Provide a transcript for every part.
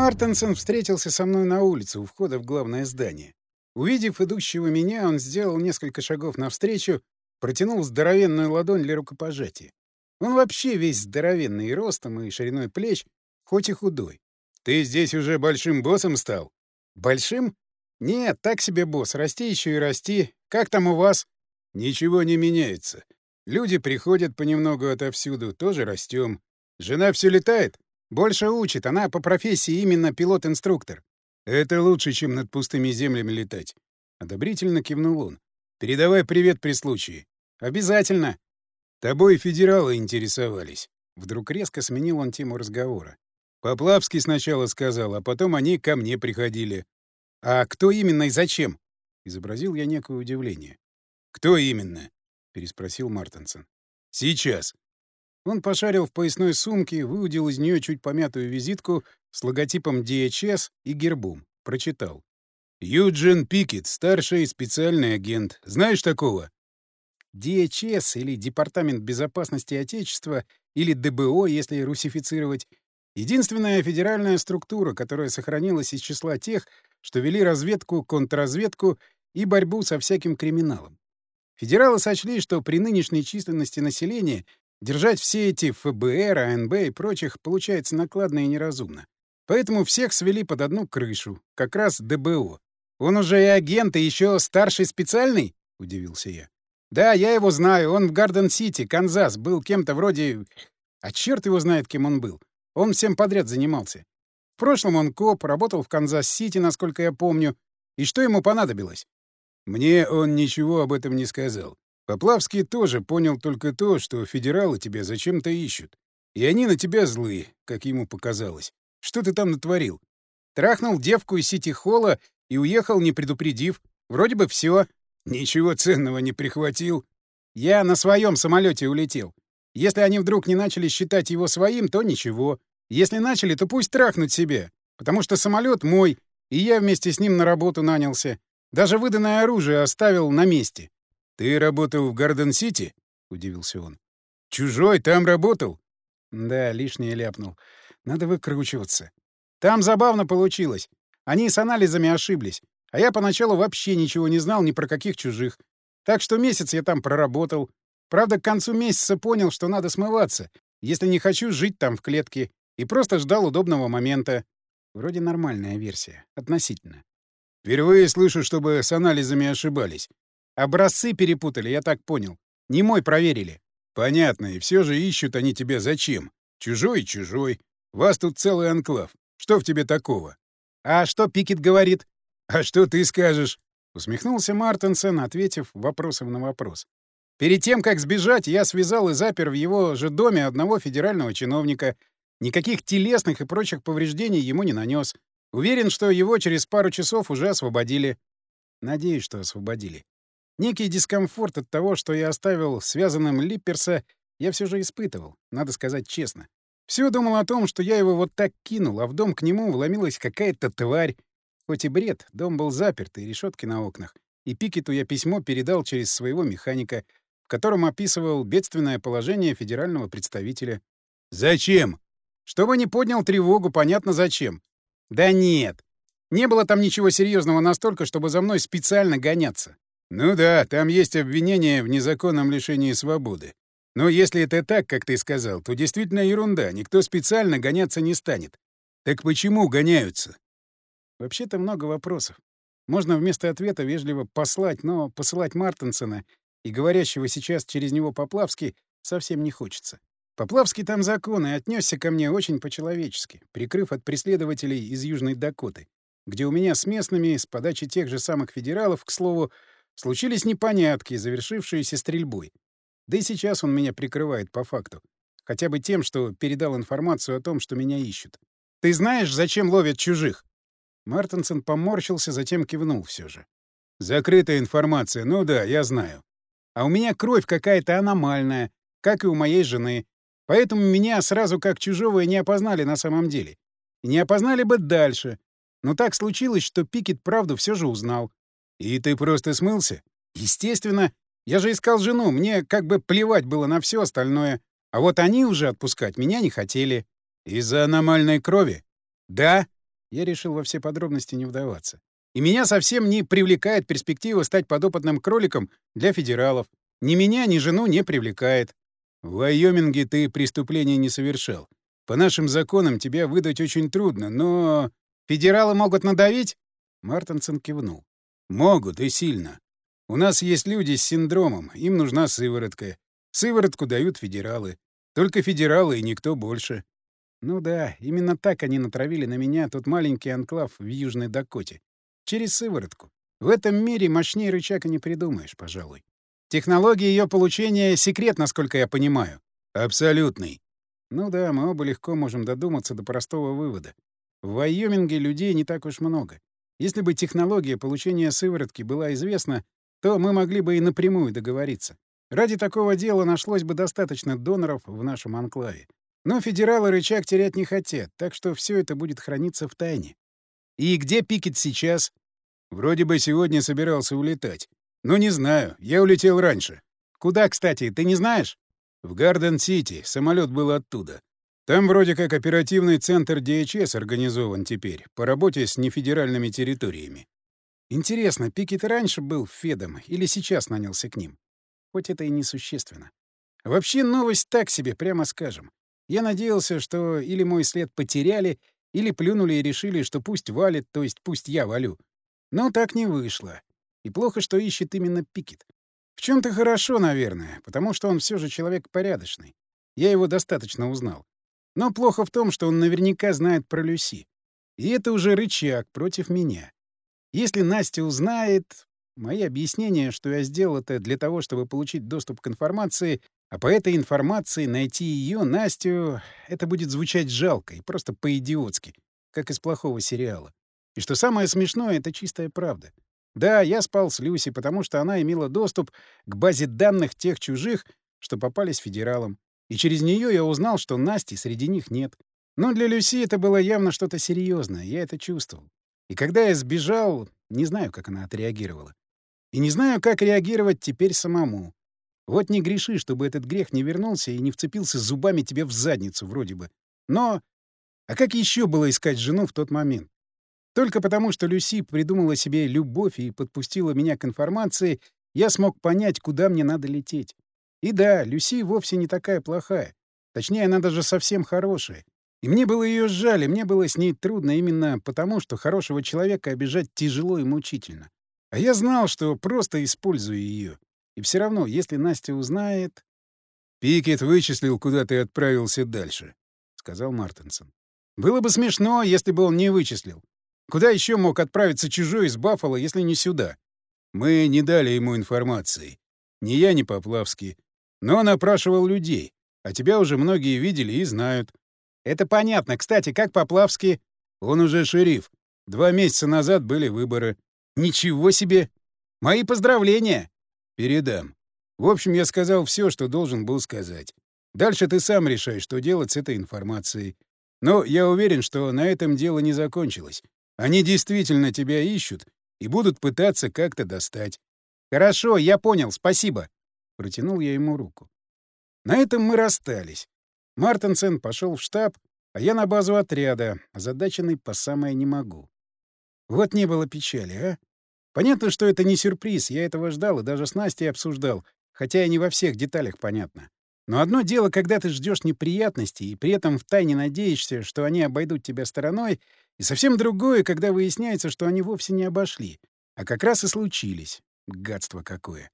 Мартенсон встретился со мной на улице у входа в главное здание. Увидев идущего меня, он сделал несколько шагов навстречу, протянул здоровенную ладонь для рукопожатия. Он вообще весь здоровенный ростом, и шириной плеч, хоть и худой. «Ты здесь уже большим боссом стал?» «Большим? Нет, так себе босс, расти еще и расти. Как там у вас?» «Ничего не меняется. Люди приходят понемногу отовсюду, тоже растем. Жена все летает?» «Больше учит. Она по профессии именно пилот-инструктор». «Это лучше, чем над пустыми землями летать». Одобрительно кивнул он. «Передавай привет при случае». «Обязательно». «Тобой федералы интересовались». Вдруг резко сменил он тему разговора. Поплавский сначала сказал, а потом они ко мне приходили. «А кто именно и зачем?» Изобразил я некое удивление. «Кто именно?» — переспросил Мартенсон. «Сейчас». Он пошарил в поясной сумке, выудил из нее чуть помятую визитку с логотипом DHS и гербом. Прочитал. «Юджин Пикет, старший специальный агент. Знаешь такого?» DHS или Департамент безопасности Отечества или ДБО, если русифицировать, единственная федеральная структура, которая сохранилась из числа тех, что вели разведку, контрразведку и борьбу со всяким криминалом. Федералы сочли, что при нынешней численности населения держать все эти ФБР, АНБ и прочих получается накладно и неразумно. Поэтому всех свели под одну крышу, как раз ДБО. «Он уже и агент, и еще старший специальный?» — удивился я. «Да, я его знаю. Он в Гарден-Сити, Канзас, был кем-то вроде... А черт его знает, кем он был. Он всем подряд занимался. В прошлом он коп, работал в Канзас-Сити, насколько я помню. И что ему понадобилось? Мне он ничего об этом не сказал. Поплавский тоже понял только то, что федералы тебя зачем-то ищут. И они на тебя злые, как ему показалось. Что ты там натворил? Трахнул девку из Сити-Холла и уехал, не предупредив. Вроде бы все. Ничего ценного не прихватил. Я на своем самолете улетел. Если они вдруг не начали считать его своим, то ничего. Если начали, то пусть трахнут себе. Потому что самолет мой, и я вместе с ним на работу нанялся. Даже выданное оружие оставил на месте. «Ты работал в Гарден-Сити?» — удивился он. «Чужой там работал?» Да, лишнее ляпнул. Надо выкручиваться. Там забавно получилось. Они с анализами ошиблись. А я поначалу вообще ничего не знал ни про каких чужих. Так что месяц я там проработал. Правда, к концу месяца понял, что надо смываться, если не хочу жить там в клетке, и просто ждал удобного момента. Вроде нормальная версия. Относительно. Впервые слышу, чтобы с анализами ошибались. Образцы перепутали, я так понял. Не мой проверили. Понятно, и все же ищут они тебя зачем? Чужой чужой. Вас тут целый анклав. Что в тебе такого? А что Пикет говорит? «А что ты скажешь?» — усмехнулся Мартенсен, ответив вопросом на вопрос. «Перед тем, как сбежать, я связал и запер в его же доме одного федерального чиновника. Никаких телесных и прочих повреждений ему не нанес. Уверен, что его через пару часов уже освободили. Надеюсь, что освободили. Некий дискомфорт от того, что я оставил связанным Липперса, я все же испытывал, надо сказать честно. Все думал о том, что я его вот так кинул, а в дом к нему вломилась какая-то тварь, Хоть и бред, дом был заперт и решетки на окнах, и Пикету я письмо передал через своего механика, в котором описывал бедственное положение федерального представителя. «Зачем?» «Чтобы не поднял тревогу, понятно зачем». «Да нет. Не было там ничего серьезного настолько, чтобы за мной специально гоняться». «Ну да, там есть обвинение в незаконном лишении свободы. Но если это так, как ты сказал, то действительно ерунда, никто специально гоняться не станет. Так почему гоняются?» Вообще-то много вопросов. Можно вместо ответа вежливо послать, но посылать Мартенсона и говорящего сейчас через него Поплавский совсем не хочется. Поплавский там закон и отнесся ко мне очень по-человечески, прикрыв от преследователей из Южной Дакоты, где у меня с местными, с подачи тех же самых федералов, к слову, случились непонятки, завершившиеся стрельбой. Да и сейчас он меня прикрывает по факту. Хотя бы тем, что передал информацию о том, что меня ищут. «Ты знаешь, зачем ловят чужих?» Мартенсен поморщился, затем кивнул все же. «Закрытая информация, ну да, я знаю. А у меня кровь какая-то аномальная, как и у моей жены. Поэтому меня сразу как чужого не опознали на самом деле. И не опознали бы дальше. Но так случилось, что Пикет правду все же узнал. И ты просто смылся? Естественно. Я же искал жену, мне как бы плевать было на все остальное. А вот они уже отпускать меня не хотели. Из-за аномальной крови? Да, Я решил во все подробности не вдаваться. И меня совсем не привлекает перспектива стать подопытным кроликом для федералов. Ни меня, ни жену не привлекает. В Вайоминге ты преступления не совершал. По нашим законам тебя выдать очень трудно, но... Федералы могут надавить? Мартинсон кивнул. Могут, и сильно. У нас есть люди с синдромом, им нужна сыворотка. Сыворотку дают федералы. Только федералы и никто больше. Ну да, именно так они натравили на меня тот маленький анклав в Южной Дакоте. Через сыворотку. В этом мире мощнее рычага не придумаешь, пожалуй. Технология ее получения — секрет, насколько я понимаю. Абсолютный. Ну да, мы оба легко можем додуматься до простого вывода. В Вайоминге людей не так уж много. Если бы технология получения сыворотки была известна, то мы могли бы и напрямую договориться. Ради такого дела нашлось бы достаточно доноров в нашем анклаве. Но федералы рычаг терять не хотят, так что все это будет храниться в тайне. И где Пикет сейчас? Вроде бы сегодня собирался улетать. Но не знаю, я улетел раньше. Куда, кстати, ты не знаешь? В Гарден-Сити, самолет был оттуда. Там вроде как оперативный центр DHS организован теперь, по работе с нефедеральными территориями. Интересно, Пикет раньше был Федом или сейчас нанялся к ним? Хоть это и несущественно. Вообще новость так себе, прямо скажем. Я надеялся, что или мой след потеряли, или плюнули и решили, что пусть валит, то есть пусть я валю. Но так не вышло. И плохо, что ищет именно Пикет. В чем то хорошо, наверное, потому что он все же человек порядочный. Я его достаточно узнал. Но плохо в том, что он наверняка знает про Люси. И это уже рычаг против меня. Если Настя узнает... Мои объяснения, что я сделал это для того, чтобы получить доступ к информации, а по этой информации найти ее, Настю, это будет звучать жалко и просто по-идиотски, как из плохого сериала. И что самое смешное, это чистая правда. Да, я спал с Люси, потому что она имела доступ к базе данных тех чужих, что попались федералам. И через нее я узнал, что Насти среди них нет. Но для Люси это было явно что-то серьезное, я это чувствовал. И когда я сбежал, не знаю, как она отреагировала. И не знаю, как реагировать теперь самому. Вот не греши, чтобы этот грех не вернулся и не вцепился зубами тебе в задницу вроде бы. Но... А как еще было искать жену в тот момент? Только потому, что Люси придумала себе любовь и подпустила меня к информации, я смог понять, куда мне надо лететь. И да, Люси вовсе не такая плохая. Точнее, она даже совсем хорошая. И мне было ее жаль, и мне было с ней трудно именно потому, что хорошего человека обижать тяжело и мучительно. А я знал, что просто использую ее. И все равно, если Настя узнает... — Пикет вычислил, куда ты отправился дальше, — сказал Мартинсон. — Было бы смешно, если бы он не вычислил. Куда еще мог отправиться чужой из Баффала, если не сюда? Мы не дали ему информации. Ни я, ни Поплавский. Но он опрашивал людей, а тебя уже многие видели и знают. Это понятно. Кстати, как Поплавский? Он уже шериф. Два месяца назад были выборы. Ничего себе! Мои поздравления! Передам. В общем, я сказал все, что должен был сказать. Дальше ты сам решай, что делать с этой информацией. Но я уверен, что на этом дело не закончилось. Они действительно тебя ищут и будут пытаться как-то достать. Хорошо, я понял, спасибо. Протянул я ему руку. На этом мы расстались. Мартенсен пошел в штаб, а я на базу отряда, озадаченный по самое не могу. Вот не было печали, а? Понятно, что это не сюрприз, я этого ждал и даже с Настей обсуждал, хотя и не во всех деталях понятно. Но одно дело, когда ты ждешь неприятностей и при этом втайне надеешься, что они обойдут тебя стороной, и совсем другое, когда выясняется, что они вовсе не обошли, а как раз и случились. Гадство какое.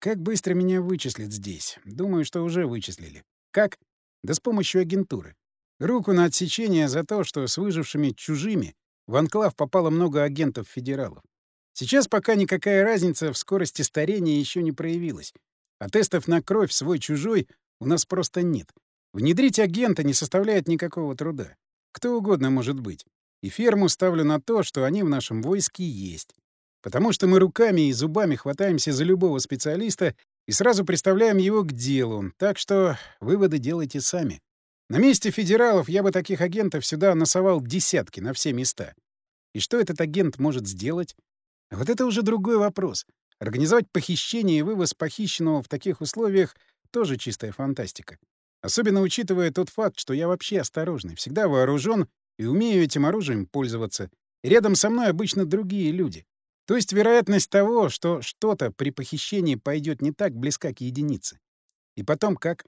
Как быстро меня вычислят здесь? Думаю, что уже вычислили. Как? Да с помощью агентуры. Руку на отсечение за то, что с выжившими чужими в анклав попало много агентов-федералов. Сейчас пока никакая разница в скорости старения еще не проявилась. А тестов на кровь свой-чужой у нас просто нет. Внедрить агента не составляет никакого труда. Кто угодно может быть. И ферму ставлю на то, что они в нашем войске есть. Потому что мы руками и зубами хватаемся за любого специалиста и сразу представляем его к делу, так что выводы делайте сами. На месте федералов я бы таких агентов сюда носовал десятки на все места. И что этот агент может сделать? Вот это уже другой вопрос. Организовать похищение и вывоз похищенного в таких условиях — тоже чистая фантастика. Особенно учитывая тот факт, что я вообще осторожный, всегда вооружен и умею этим оружием пользоваться. И рядом со мной обычно другие люди. То есть вероятность того, что что-то при похищении пойдет не так, близка к единице. И потом как?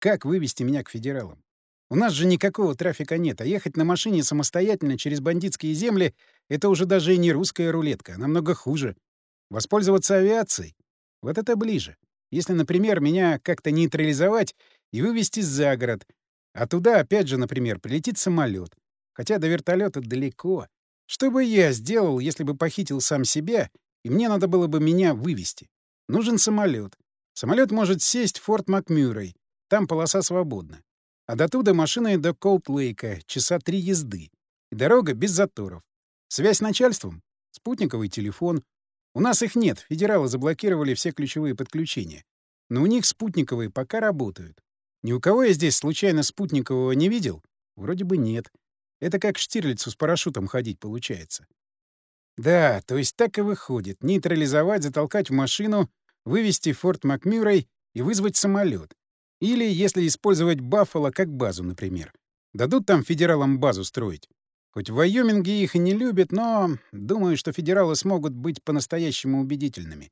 Как вывести меня к федералам? У нас же никакого трафика нет, а ехать на машине самостоятельно через бандитские земли — это уже даже и не русская рулетка, а намного хуже. Воспользоваться авиацией? Вот это ближе. Если, например, меня как-то нейтрализовать и вывести за город, а туда, опять же, например, прилетит самолет. Хотя до вертолета далеко. Что бы я сделал, если бы похитил сам себя, и мне надо было бы меня вывести? Нужен самолет. Самолет может сесть в Форт Макмюррей. Там полоса свободна. А до туда машиной до Колд-Лейка часа три езды. И дорога без заторов. Связь с начальством? Спутниковый телефон. У нас их нет, федералы заблокировали все ключевые подключения. Но у них спутниковые пока работают. Ни у кого я здесь случайно спутникового не видел? Вроде бы нет. Это как Штирлицу с парашютом ходить получается. Да, то есть так и выходит. Нейтрализовать, затолкать в машину, вывести Форт Макмюррей и вызвать самолет. Или, если использовать Баффало как базу, например. Дадут там федералам базу строить. Хоть в Вайоминге их и не любят, но думаю, что федералы смогут быть по-настоящему убедительными.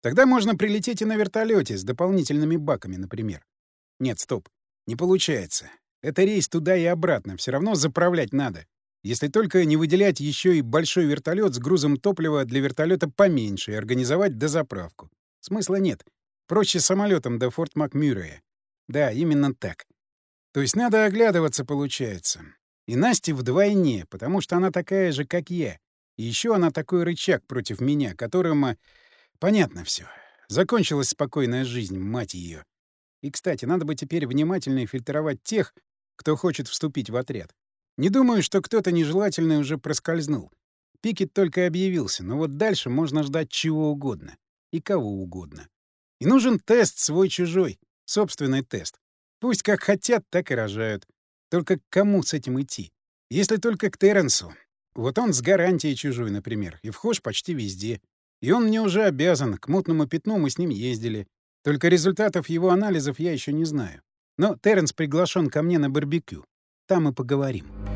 Тогда можно прилететь и на вертолете с дополнительными баками, например. Нет, стоп. Не получается. Это рейс туда и обратно. Все равно заправлять надо. Если только не выделять еще и большой вертолет с грузом топлива для вертолета поменьше и организовать дозаправку. Смысла нет. Проще самолетом до Форт Макмюррея. Да, именно так. То есть надо оглядываться, получается. И Насте вдвойне, потому что она такая же, как я. И еще она такой рычаг против меня, которым... Э, понятно все. Закончилась спокойная жизнь, мать ее. И, кстати, надо бы теперь внимательнее фильтровать тех, кто хочет вступить в отряд. Не думаю, что кто-то нежелательный уже проскользнул. Пикет только объявился, но вот дальше можно ждать чего угодно. И кого угодно. И нужен тест свой-чужой. Собственный тест. Пусть как хотят, так и рожают. Только к кому с этим идти? Если только к Терренсу. Вот он с гарантией чужой, например, и вхож почти везде. И он мне уже обязан, к мутному пятну мы с ним ездили. Только результатов его анализов я еще не знаю. Но Терренс приглашен ко мне на барбекю. Там и поговорим.